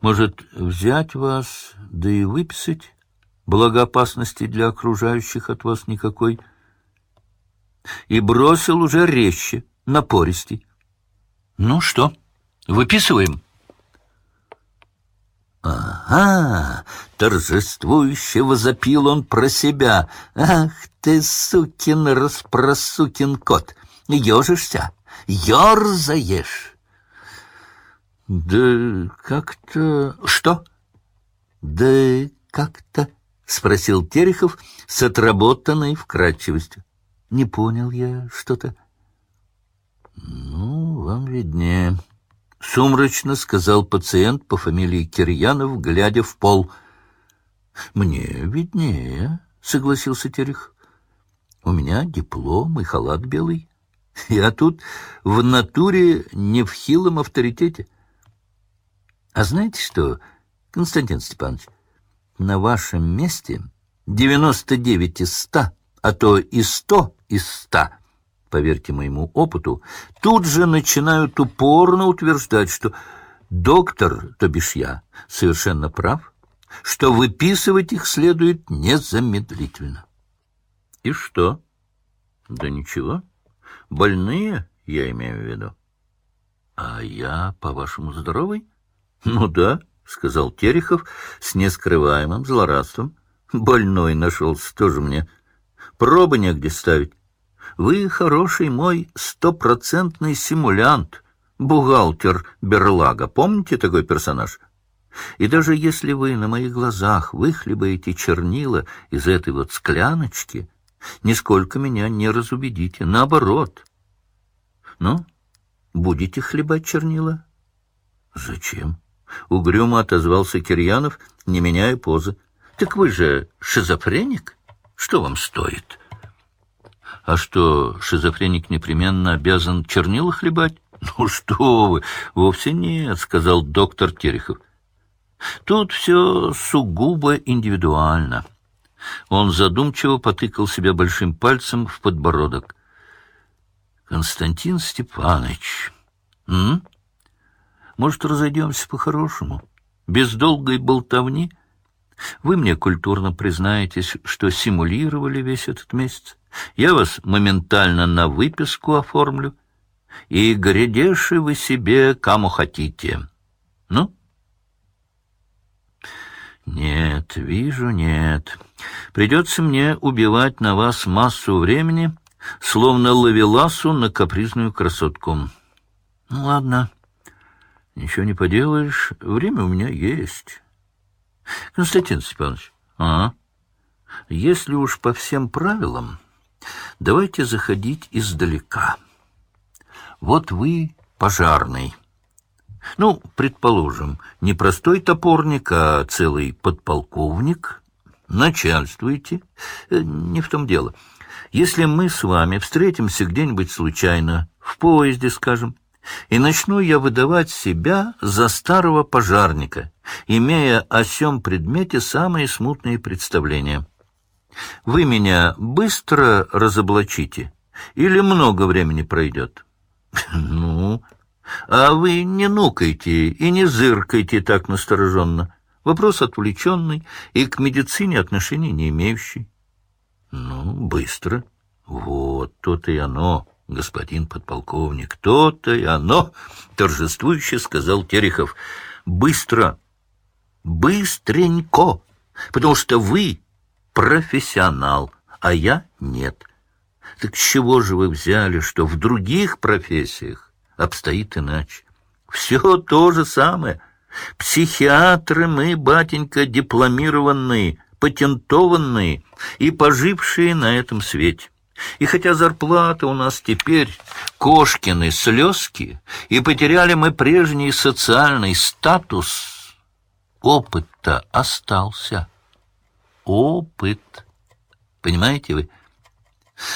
Может, взять вас, да и выписать? Благо опасности для окружающих от вас никакой. И бросил уже резче, напористей. Ну что, выписываем? Ага, торжествующе возопил он про себя. Ах ты, сукин, распросукин кот, ежишься, ерзаешь. Да как-то... Что? Да как-то... — спросил Терехов с отработанной вкрадчивостью. — Не понял я что-то. — Ну, вам виднее, — сумрачно сказал пациент по фамилии Кирьянов, глядя в пол. — Мне виднее, — согласился Терехов. — У меня диплом и халат белый. Я тут в натуре не в хилом авторитете. А знаете что, Константин Степанович, на вашем месте 99 из 100, а то и 100 из 100, поверьте моему опыту, тут же начинают упорно утверждать, что доктор, то бишь я, совершенно прав, что выписывать их следует незамедлительно. И что? Да ничего. Больные, я имею в виду. А я, по-вашему, здоровый? Ну да, — сказал Терехов с нескрываемым злорадством. — Больной нашелся тоже мне. Пробы негде ставить. Вы хороший мой стопроцентный симулянт, бухгалтер Берлага. Помните такой персонаж? И даже если вы на моих глазах выхлебаете чернила из этой вот скляночки, нисколько меня не разубедите. Наоборот. Ну, будете хлебать чернила? Зачем? —— угрюмо отозвался Кирьянов, не меняя позы. — Так вы же шизофреник? Что вам стоит? — А что, шизофреник непременно обязан чернила хлебать? — Ну что вы, вовсе нет, — сказал доктор Терехов. — Тут все сугубо индивидуально. Он задумчиво потыкал себя большим пальцем в подбородок. — Константин Степанович... М? Может, разойдемся по-хорошему? Без долгой болтовни? Вы мне культурно признаетесь, что симулировали весь этот месяц. Я вас моментально на выписку оформлю. И грядеши вы себе, кому хотите. Ну? Нет, вижу, нет. Придется мне убивать на вас массу времени, словно ловеласу на капризную красотку. Ну, ладно. Ничего не поделаешь, время у меня есть. Константин Степанович, а? Если уж по всем правилам, давайте заходить издалека. Вот вы пожарный. Ну, предположим, не простой топорник, а целый подполковник. Начальствуете. Э, не в том дело. Если мы с вами встретимся где-нибудь случайно, в поезде, скажем, и начну я выдавать себя за старого пожарника, имея о сём предмете самые смутные представления. Вы меня быстро разоблачите или много времени пройдет? Ну, а вы не нукайте и не зыркайте так настороженно. Вопрос отвлеченный и к медицине отношения не имеющий. Ну, быстро. Вот, то-то и оно господин подполковник, то-то и оно, — торжествующе сказал Терехов. — Быстро, быстренько, потому что вы профессионал, а я нет. Так чего же вы взяли, что в других профессиях обстоит иначе? Все то же самое. Психиатры мы, батенька, дипломированные, патентованные и пожившие на этом свете. И хотя зарплата у нас теперь кошкины слезки, и потеряли мы прежний социальный статус, опыт-то остался. Опыт. Понимаете вы?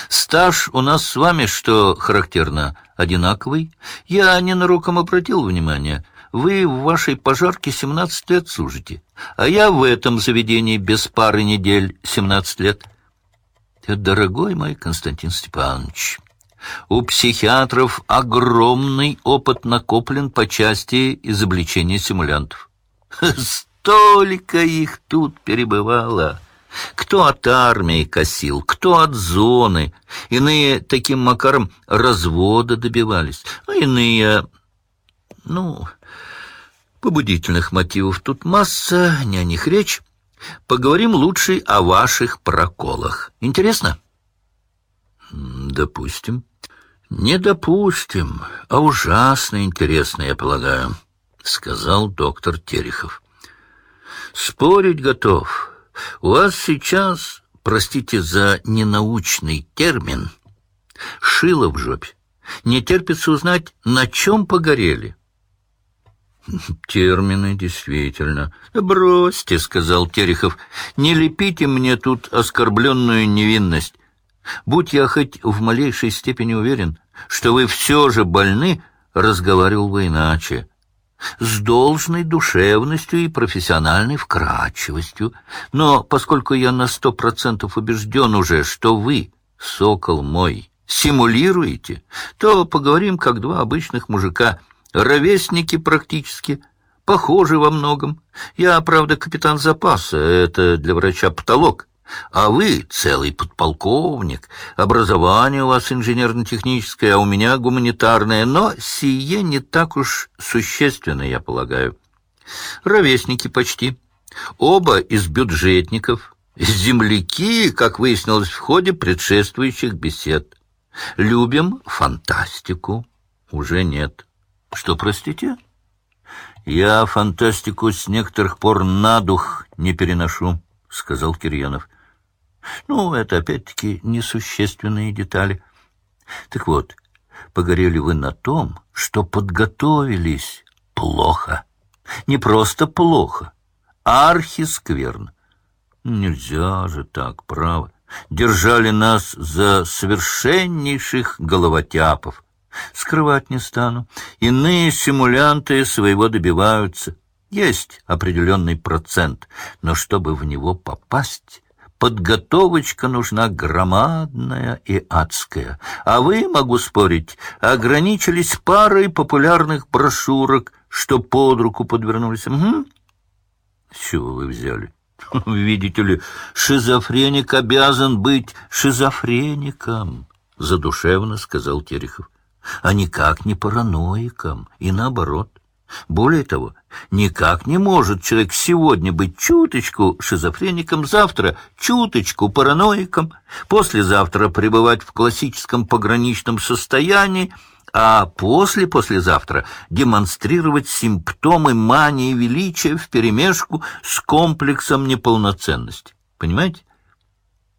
Стаж у нас с вами, что характерно, одинаковый. Я ненароком обратил внимание. Вы в вашей пожарке семнадцать лет служите, а я в этом заведении без пары недель семнадцать лет. Дорогой мой Константин Степанович, у психиатров огромный опыт накоплен по части изобличения симулянтов. Столько их тут перебывало. Кто от армии косил, кто от зоны. Иные таким макаром развода добивались, а иные... Ну, побудительных мотивов тут масса, не о них речь. Поговорим лучше о ваших проколах. Интересно? Допустим. Не допустим, а ужасно интересно, я полагаю, сказал доктор Терехов. Спорить готов. У вас сейчас, простите за ненаучный термин, шило в жопе. Не терпится узнать, на чем погорели. Термины, действительно. Бросьте, — сказал Терехов, — не лепите мне тут оскорбленную невинность. Будь я хоть в малейшей степени уверен, что вы все же больны, разговаривал бы иначе с должной душевностью и профессиональной вкрадчивостью. Но поскольку я на сто процентов убежден уже, что вы, сокол мой, симулируете, то поговорим как два обычных мужика, ровесники практически, похожи во многом. Я, правда, капитан запаса, это для врача потолок. А вы целый подполковник, образование у вас инженерно-техническое, а у меня гуманитарное, но сие не так уж существенно, я полагаю. Ровесники почти. Оба из бюджетников, земляки, как выяснилось в ходе предшествующих бесед. Любим фантастику. Уже нет. Что, простите? Я фантастику с некоторых пор на дух не переношу, — сказал Кирьянов. Ну, это опять-таки несущественные детали. Так вот, погорели вы на том, что подготовились плохо. Не просто плохо, а архискверно. Нельзя же так, право. Держали нас за совершеннейших головотяпов. Скрывать не стану. Иные симулянты своего добиваются. Есть определенный процент, но чтобы в него попасть, подготовочка нужна громадная и адская. А вы, могу спорить, ограничились парой популярных брошюрок, что под руку подвернулись. Угу. С чего вы взяли? Видите ли, шизофреник обязан быть шизофреником, задушевно сказал Терехов, а никак не параноиком, и наоборот. Более того, никак не может человек сегодня быть чуточку шизофреником, завтра чуточку параноиком, послезавтра пребывать в классическом пограничном состоянии, а после-послезавтра демонстрировать симптомы мании величия вперемешку с комплексом неполноценности. Понимаете?